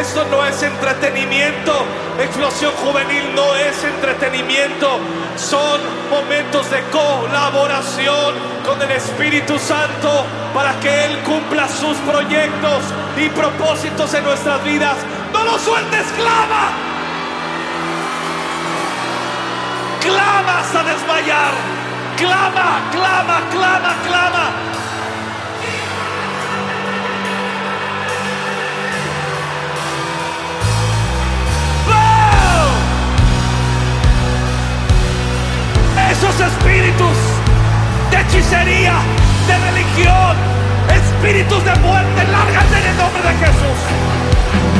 Eso no es entretenimiento. Explosión juvenil no es entretenimiento. Son momentos de colaboración con el Espíritu Santo para que Él cumpla sus proyectos y propósitos en nuestras vidas. No lo sueltes, clama. Clama hasta desmayar. Clama, clama, clama, clama. espíritus de hechicería, de religión, espíritus de muerte, lárgate en el nombre de Jesús.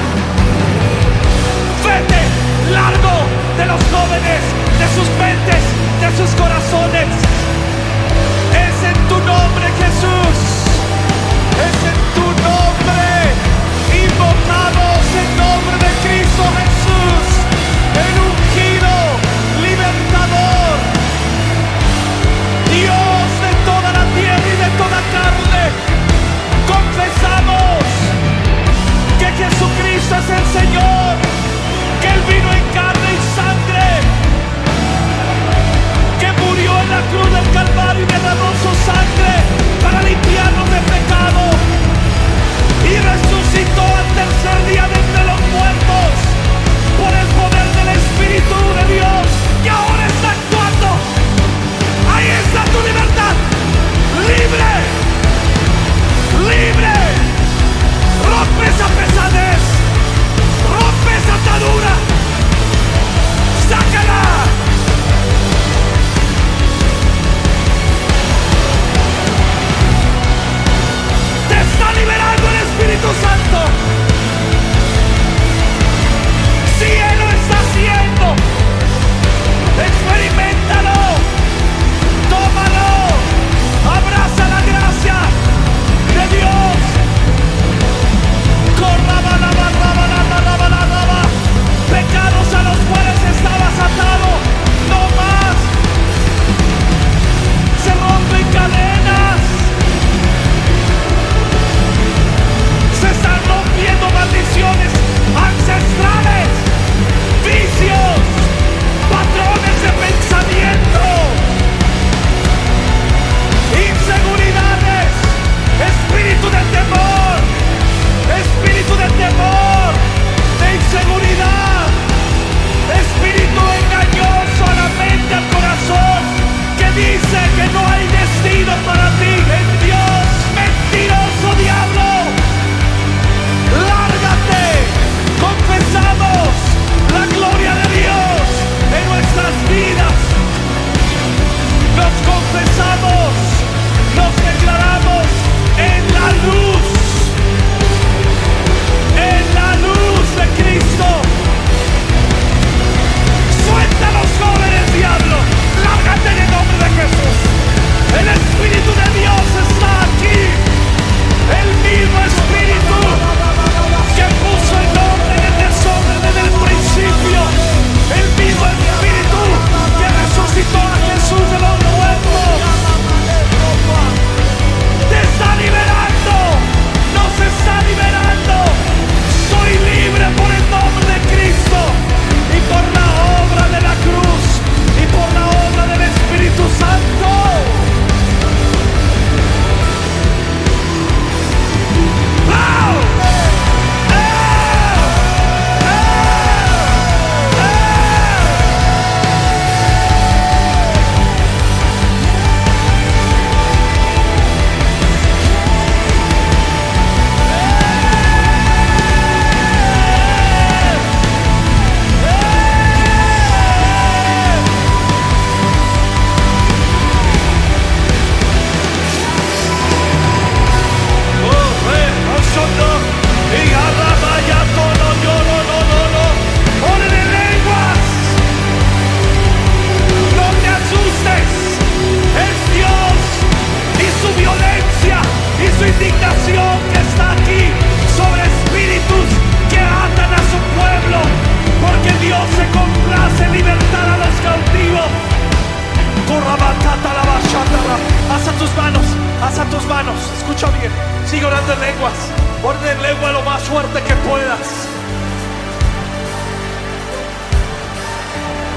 bien. Sigue orando en lenguas. Orden en lengua lo más fuerte que puedas.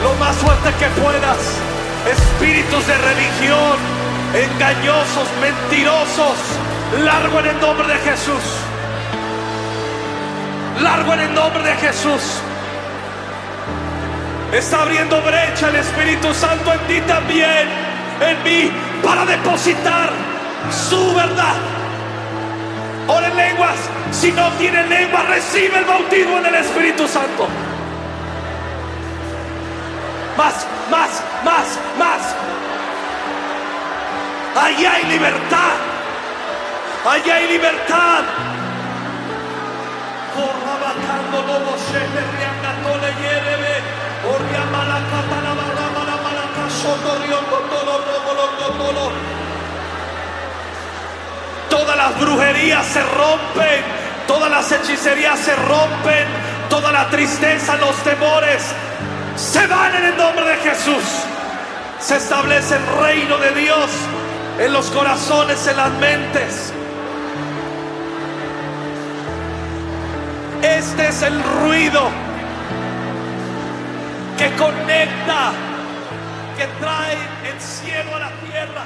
Lo más fuerte que puedas. Espíritus de religión, engañosos, mentirosos. Largo en el nombre de Jesús. Largo en el nombre de Jesús. Está abriendo brecha el Espíritu Santo en ti también, en mí, para depositar su verdad. Lenguas. Si no tiene lengua, recibe el bautismo en el Espíritu Santo. Más, más, más, más. Allí hay libertad. Allí hay libertad. Corra bajando lobo shete rianga tole yerebe. Oria malakata la barra mala malaka soto riondo tolo robo londo tolo. Todas las brujerías se rompen, todas las hechicerías se rompen, toda la tristeza, los temores se van en el nombre de Jesús. Se establece el reino de Dios en los corazones, en las mentes. Este es el ruido que conecta, que trae el cielo a la tierra.